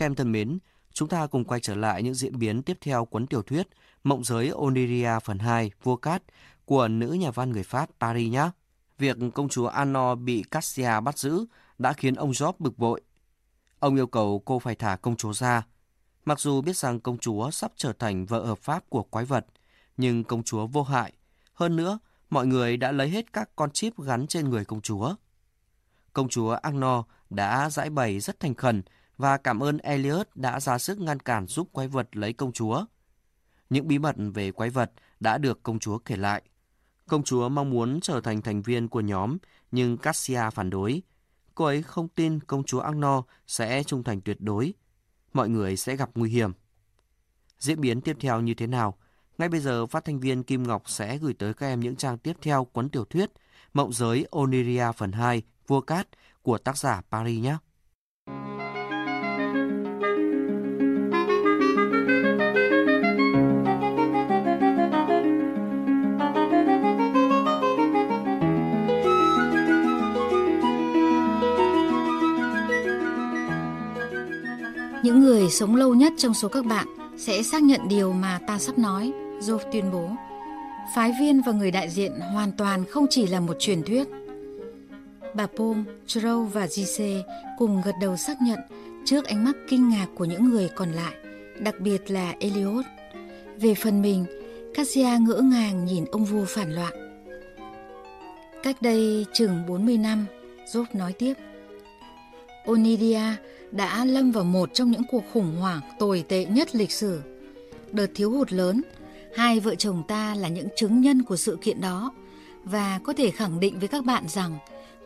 các em thân mến, chúng ta cùng quay trở lại những diễn biến tiếp theo cuốn tiểu thuyết Mộng giới Oniria phần 2 Vua Cát của nữ nhà văn người Pháp Paris nhé. Việc công chúa Anno bị Cassia bắt giữ đã khiến ông Job bực bội. Ông yêu cầu cô phải thả công chúa ra. Mặc dù biết rằng công chúa sắp trở thành vợ hợp pháp của quái vật, nhưng công chúa vô hại. Hơn nữa, mọi người đã lấy hết các con chip gắn trên người công chúa. Công chúa Anno đã giải bày rất thành khẩn và cảm ơn Elliot đã ra sức ngăn cản giúp quái vật lấy công chúa. Những bí mật về quái vật đã được công chúa kể lại. Công chúa mong muốn trở thành thành viên của nhóm, nhưng Cassia phản đối. Cô ấy không tin công chúa Agno sẽ trung thành tuyệt đối. Mọi người sẽ gặp nguy hiểm. Diễn biến tiếp theo như thế nào? Ngay bây giờ, phát thanh viên Kim Ngọc sẽ gửi tới các em những trang tiếp theo cuốn tiểu thuyết Mộng giới Oniria phần 2, Vua Cát của tác giả Paris nhé. Người sống lâu nhất trong số các bạn sẽ xác nhận điều mà ta sắp nói, Joe tuyên bố. Phái viên và người đại diện hoàn toàn không chỉ là một truyền thuyết. Bà Pom, Trâu và Gise cùng gật đầu xác nhận trước ánh mắt kinh ngạc của những người còn lại, đặc biệt là Eliot. Về phần mình, Cassia ngỡ ngàng nhìn ông vua phản loạn. Cách đây chừng 40 năm, Job nói tiếp. Onidia đã lâm vào một trong những cuộc khủng hoảng tồi tệ nhất lịch sử. Đợt thiếu hụt lớn, hai vợ chồng ta là những chứng nhân của sự kiện đó và có thể khẳng định với các bạn rằng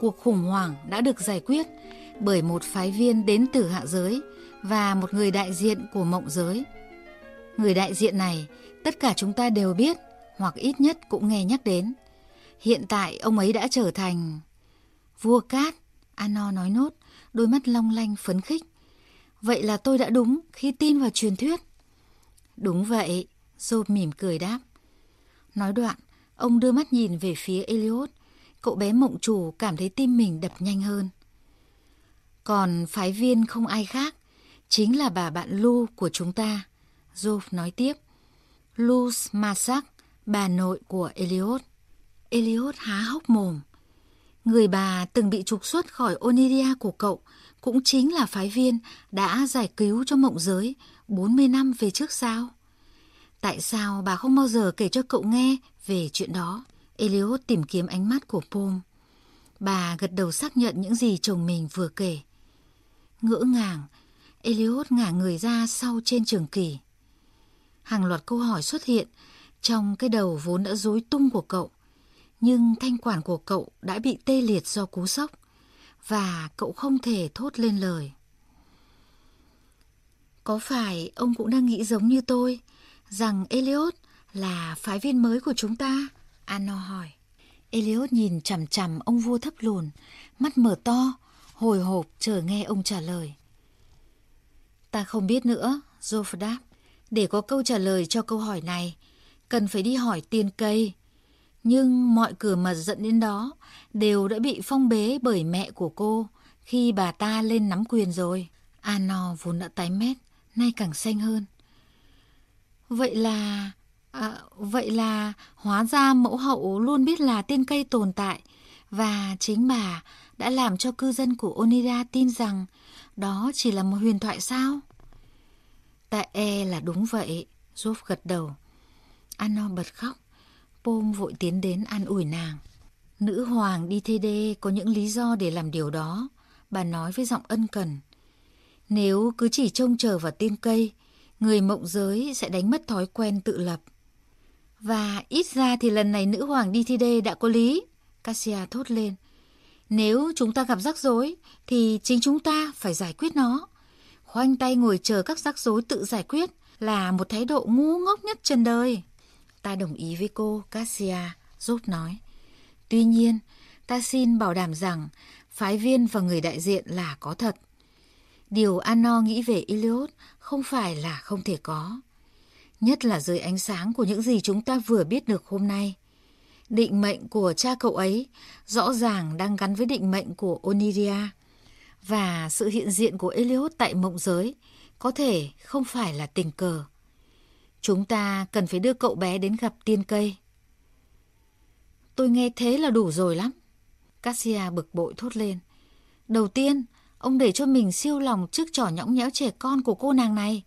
cuộc khủng hoảng đã được giải quyết bởi một phái viên đến từ hạ giới và một người đại diện của mộng giới. Người đại diện này, tất cả chúng ta đều biết hoặc ít nhất cũng nghe nhắc đến. Hiện tại ông ấy đã trở thành vua cát, Ano nói nốt, đôi mắt long lanh phấn khích. Vậy là tôi đã đúng khi tin vào truyền thuyết. Đúng vậy, Job mỉm cười đáp. Nói đoạn, ông đưa mắt nhìn về phía Eliot. Cậu bé mộng chủ cảm thấy tim mình đập nhanh hơn. Còn phái viên không ai khác, chính là bà bạn Lu của chúng ta. Job nói tiếp. Luz Masak, bà nội của Eliot. Eliot há hốc mồm. Người bà từng bị trục xuất khỏi Oniria của cậu cũng chính là phái viên đã giải cứu cho mộng giới 40 năm về trước sao? Tại sao bà không bao giờ kể cho cậu nghe về chuyện đó? Eliot tìm kiếm ánh mắt của Pom. Bà gật đầu xác nhận những gì chồng mình vừa kể. Ngỡ ngàng, Eliot ngả người ra sau trên trường kỳ. Hàng loạt câu hỏi xuất hiện trong cái đầu vốn đã rối tung của cậu nhưng thanh quản của cậu đã bị tê liệt do cú sốc và cậu không thể thốt lên lời. Có phải ông cũng đang nghĩ giống như tôi rằng Elliot là phái viên mới của chúng ta? Anno hỏi. Elliot nhìn chằm chằm ông vua thấp lùn, mắt mở to, hồi hộp chờ nghe ông trả lời. Ta không biết nữa, Joff đáp. Để có câu trả lời cho câu hỏi này, cần phải đi hỏi tiên cây nhưng mọi cửa mật dẫn đến đó đều đã bị phong bế bởi mẹ của cô khi bà ta lên nắm quyền rồi. À, ano vốn đã tái mét, nay càng xanh hơn. Vậy là... À, vậy là hóa ra mẫu hậu luôn biết là tiên cây tồn tại và chính bà đã làm cho cư dân của Onida tin rằng đó chỉ là một huyền thoại sao? Tại e là đúng vậy, Giúp gật đầu. À, ano bật khóc. Pom vội tiến đến an ủi nàng. Nữ hoàng đi thê đê có những lý do để làm điều đó, bà nói với giọng ân cần. Nếu cứ chỉ trông chờ vào tiên cây, người mộng giới sẽ đánh mất thói quen tự lập. Và ít ra thì lần này nữ hoàng đi thi đê đã có lý, Cassia thốt lên. Nếu chúng ta gặp rắc rối, thì chính chúng ta phải giải quyết nó. Khoanh tay ngồi chờ các rắc rối tự giải quyết là một thái độ ngu ngốc nhất trên đời. Ta đồng ý với cô, Cassia, giúp nói. Tuy nhiên, ta xin bảo đảm rằng phái viên và người đại diện là có thật. Điều Anno nghĩ về Iliot không phải là không thể có. Nhất là dưới ánh sáng của những gì chúng ta vừa biết được hôm nay. Định mệnh của cha cậu ấy rõ ràng đang gắn với định mệnh của Oniria. Và sự hiện diện của Eliot tại mộng giới có thể không phải là tình cờ. Chúng ta cần phải đưa cậu bé đến gặp tiên cây. Tôi nghe thế là đủ rồi lắm. Cassia bực bội thốt lên. Đầu tiên, ông để cho mình siêu lòng trước trò nhõng nhẽo trẻ con của cô nàng này,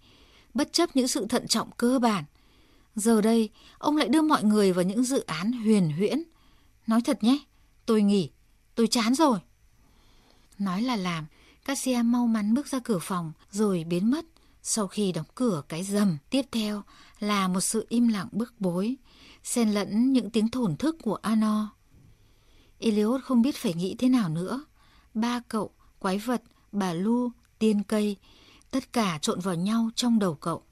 bất chấp những sự thận trọng cơ bản. Giờ đây, ông lại đưa mọi người vào những dự án huyền huyễn. Nói thật nhé, tôi nghỉ, tôi chán rồi. Nói là làm, Cassia mau mắn bước ra cửa phòng rồi biến mất. Sau khi đóng cửa cái rầm, tiếp theo là một sự im lặng bức bối, xen lẫn những tiếng thổn thức của Ano. Eliot không biết phải nghĩ thế nào nữa. Ba cậu, quái vật, bà Lu, tiên cây, tất cả trộn vào nhau trong đầu cậu.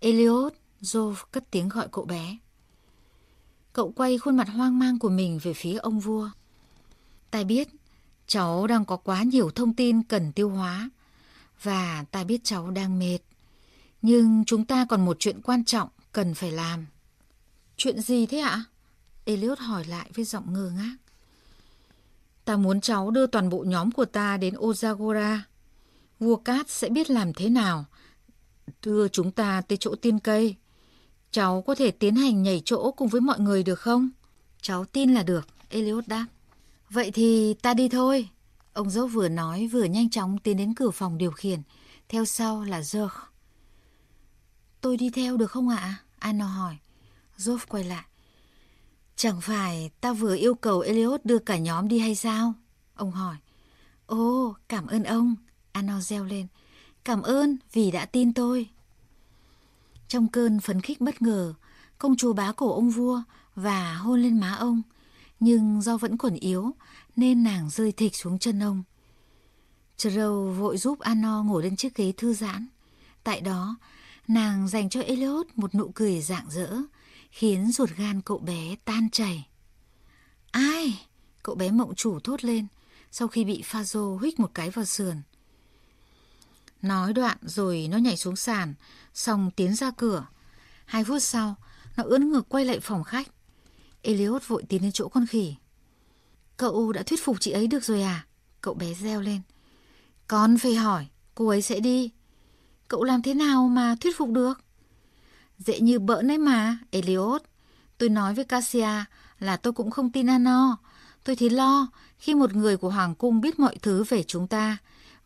Eliot, Joe cất tiếng gọi cậu bé. Cậu quay khuôn mặt hoang mang của mình về phía ông vua. Ta biết, cháu đang có quá nhiều thông tin cần tiêu hóa. Và ta biết cháu đang mệt. Nhưng chúng ta còn một chuyện quan trọng cần phải làm. Chuyện gì thế ạ? Elliot hỏi lại với giọng ngơ ngác. Ta muốn cháu đưa toàn bộ nhóm của ta đến Ozagora. Vua Cát sẽ biết làm thế nào. Đưa chúng ta tới chỗ tiên cây. Cháu có thể tiến hành nhảy chỗ cùng với mọi người được không? Cháu tin là được, Elliot đáp. Vậy thì ta đi thôi. Ông dốc vừa nói vừa nhanh chóng tiến đến cửa phòng điều khiển. Theo sau là George. Tôi đi theo được không ạ? Anna hỏi. George quay lại. Chẳng phải ta vừa yêu cầu Elliot đưa cả nhóm đi hay sao? Ông hỏi. Oh, cảm ơn ông. Anna reo lên. Cảm ơn vì đã tin tôi. Trong cơn phấn khích bất ngờ, công chúa bá cổ ông vua và hôn lên má ông. Nhưng do vẫn còn yếu nên nàng rơi thịt xuống chân ông. Trâu vội giúp Ano ngồi lên chiếc ghế thư giãn. Tại đó, nàng dành cho Elliot một nụ cười rạng rỡ, khiến ruột gan cậu bé tan chảy. Ai? Cậu bé mộng chủ thốt lên sau khi bị Phazo huých một cái vào sườn. Nói đoạn rồi nó nhảy xuống sàn, xong tiến ra cửa. Hai phút sau, nó ưỡn ngược quay lại phòng khách. Elliot vội tiến đến chỗ con khỉ. Cậu đã thuyết phục chị ấy được rồi à? Cậu bé reo lên. Con phải hỏi, cô ấy sẽ đi. Cậu làm thế nào mà thuyết phục được? Dễ như bỡn ấy mà, Elliot. Tôi nói với Cassia là tôi cũng không tin Ano. Tôi thấy lo khi một người của Hoàng cung biết mọi thứ về chúng ta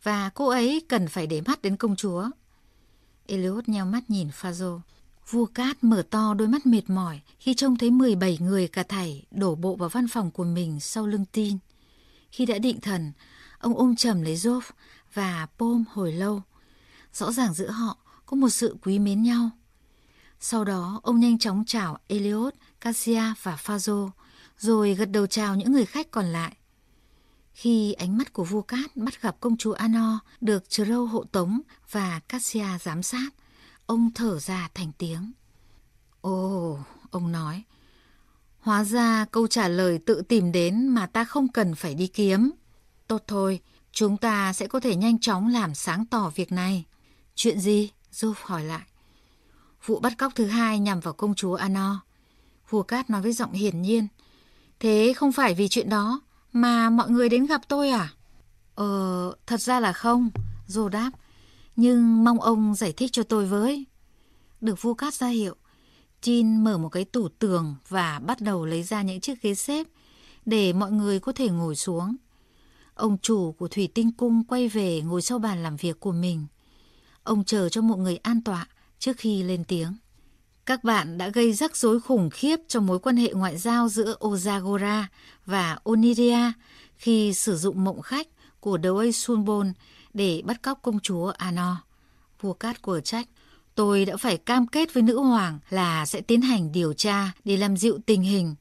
và cô ấy cần phải để mắt đến công chúa. Elliot nheo mắt nhìn Fazo. Vua Cát mở to đôi mắt mệt mỏi khi trông thấy 17 người cả thảy đổ bộ vào văn phòng của mình sau lưng tin. Khi đã định thần, ông ôm chầm lấy Joff và Pom hồi lâu. Rõ ràng giữa họ có một sự quý mến nhau. Sau đó, ông nhanh chóng chào Elliot, Cassia và Phazo, rồi gật đầu chào những người khách còn lại. Khi ánh mắt của vua Cát bắt gặp công chúa Ano được Trâu hộ tống và Cassia giám sát, ông thở ra thành tiếng. Ồ, ông nói, hóa ra câu trả lời tự tìm đến mà ta không cần phải đi kiếm. Tốt thôi, chúng ta sẽ có thể nhanh chóng làm sáng tỏ việc này. Chuyện gì? Job hỏi lại. Vụ bắt cóc thứ hai nhằm vào công chúa Ano. Vua Cát nói với giọng hiển nhiên. Thế không phải vì chuyện đó mà mọi người đến gặp tôi à? Ờ, thật ra là không, Dô đáp. Nhưng mong ông giải thích cho tôi với. Được vua cát ra hiệu, Jin mở một cái tủ tường và bắt đầu lấy ra những chiếc ghế xếp để mọi người có thể ngồi xuống. Ông chủ của Thủy Tinh Cung quay về ngồi sau bàn làm việc của mình. Ông chờ cho mọi người an tọa trước khi lên tiếng. Các bạn đã gây rắc rối khủng khiếp cho mối quan hệ ngoại giao giữa Ozagora và Oniria khi sử dụng mộng khách của đầu ấy Sunbon để bắt cóc công chúa Ano. Vua Cát của trách, tôi đã phải cam kết với nữ hoàng là sẽ tiến hành điều tra để làm dịu tình hình.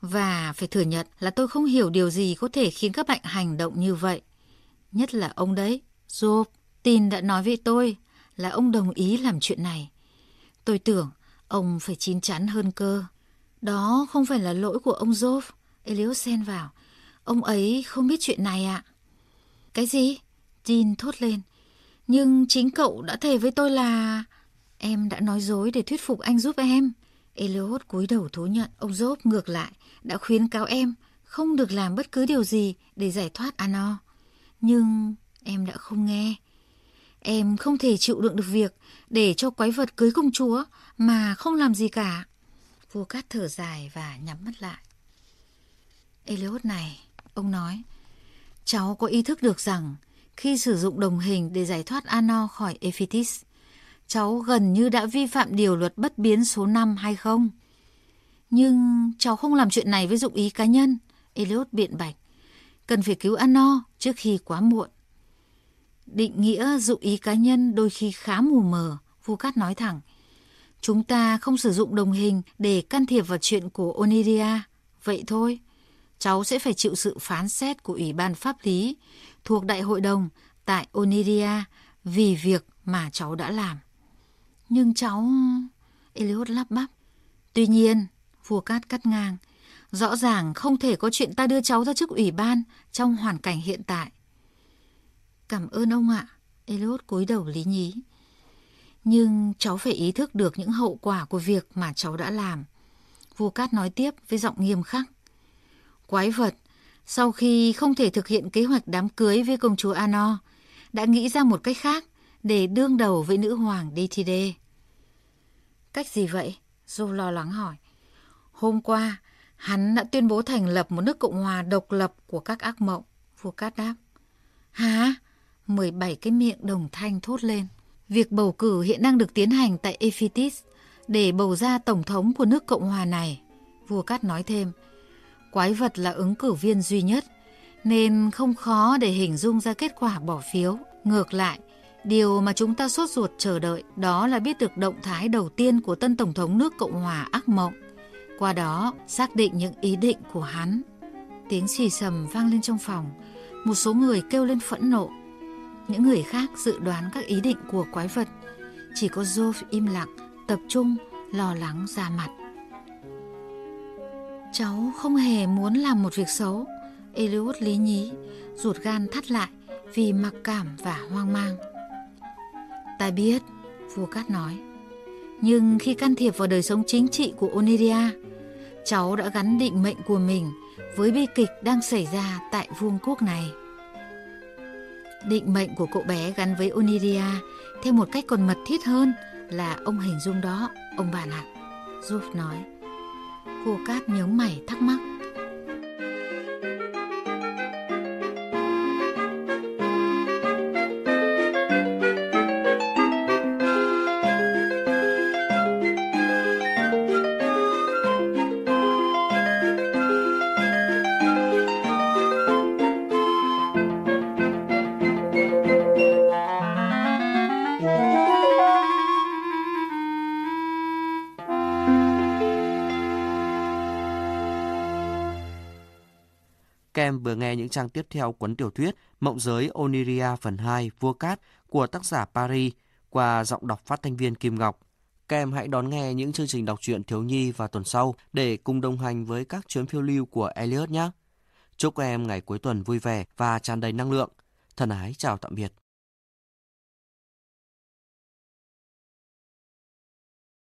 Và phải thừa nhận là tôi không hiểu điều gì có thể khiến các bạn hành động như vậy. Nhất là ông đấy, Job. Tin đã nói với tôi là ông đồng ý làm chuyện này. Tôi tưởng ông phải chín chắn hơn cơ. Đó không phải là lỗi của ông Job. eliosen vào. Ông ấy không biết chuyện này ạ. Cái gì? Jean thốt lên. Nhưng chính cậu đã thề với tôi là... Em đã nói dối để thuyết phục anh giúp em. Eliot cúi đầu thú nhận ông Job ngược lại đã khuyến cáo em không được làm bất cứ điều gì để giải thoát Ano. Nhưng em đã không nghe. Em không thể chịu đựng được việc để cho quái vật cưới công chúa mà không làm gì cả. Vua Cát thở dài và nhắm mắt lại. Eliot này, ông nói, cháu có ý thức được rằng khi sử dụng đồng hình để giải thoát Ano khỏi Ephitis, cháu gần như đã vi phạm điều luật bất biến số 5 hay không? Nhưng cháu không làm chuyện này với dụng ý cá nhân, Eliot biện bạch. Cần phải cứu Ano trước khi quá muộn. Định nghĩa dụng ý cá nhân đôi khi khá mù mờ, Vukat nói thẳng. Chúng ta không sử dụng đồng hình để can thiệp vào chuyện của Oniria. Vậy thôi, cháu sẽ phải chịu sự phán xét của Ủy ban Pháp lý thuộc Đại hội đồng tại Oniria vì việc mà cháu đã làm. Nhưng cháu... Eliot lắp bắp. Tuy nhiên, vua cát cắt ngang. Rõ ràng không thể có chuyện ta đưa cháu ra trước ủy ban trong hoàn cảnh hiện tại. Cảm ơn ông ạ. Eliot cúi đầu lý nhí. Nhưng cháu phải ý thức được những hậu quả của việc mà cháu đã làm. Vua Cát nói tiếp với giọng nghiêm khắc. Quái vật, sau khi không thể thực hiện kế hoạch đám cưới với công chúa Ano, đã nghĩ ra một cách khác để đương đầu với nữ hoàng Dithide. Cách gì vậy? Du lo lắng hỏi. Hôm qua, hắn đã tuyên bố thành lập một nước Cộng hòa độc lập của các ác mộng. Vua Cát đáp. Hả? 17 cái miệng đồng thanh thốt lên. Việc bầu cử hiện đang được tiến hành tại Ephitis để bầu ra tổng thống của nước Cộng hòa này. Vua Cát nói thêm, quái vật là ứng cử viên duy nhất, nên không khó để hình dung ra kết quả bỏ phiếu. Ngược lại, điều mà chúng ta sốt ruột chờ đợi đó là biết được động thái đầu tiên của tân tổng thống nước Cộng hòa ác mộng. Qua đó, xác định những ý định của hắn. Tiếng xì sầm vang lên trong phòng, một số người kêu lên phẫn nộ. Những người khác dự đoán các ý định của quái vật. Chỉ có Joe im lặng, tập trung, lo lắng ra mặt. Cháu không hề muốn làm một việc xấu. Eliud lý nhí, ruột gan thắt lại vì mặc cảm và hoang mang. Ta biết, vua Cát nói. Nhưng khi can thiệp vào đời sống chính trị của Oniria, cháu đã gắn định mệnh của mình với bi kịch đang xảy ra tại vương quốc này. Định mệnh của cậu bé gắn với Oniria theo một cách còn mật thiết hơn là ông hình dung đó, ông bạn ạ. Giúp nói. Cô Cát nhớ mày thắc mắc. Em vừa nghe những trang tiếp theo cuốn tiểu thuyết Mộng giới Oniria phần 2 Vua Cát của tác giả Paris qua giọng đọc phát thanh viên Kim Ngọc. Các em hãy đón nghe những chương trình đọc truyện thiếu nhi vào tuần sau để cùng đồng hành với các chuyến phiêu lưu của Elliot nhé. Chúc các em ngày cuối tuần vui vẻ và tràn đầy năng lượng. Thân ái, chào tạm biệt.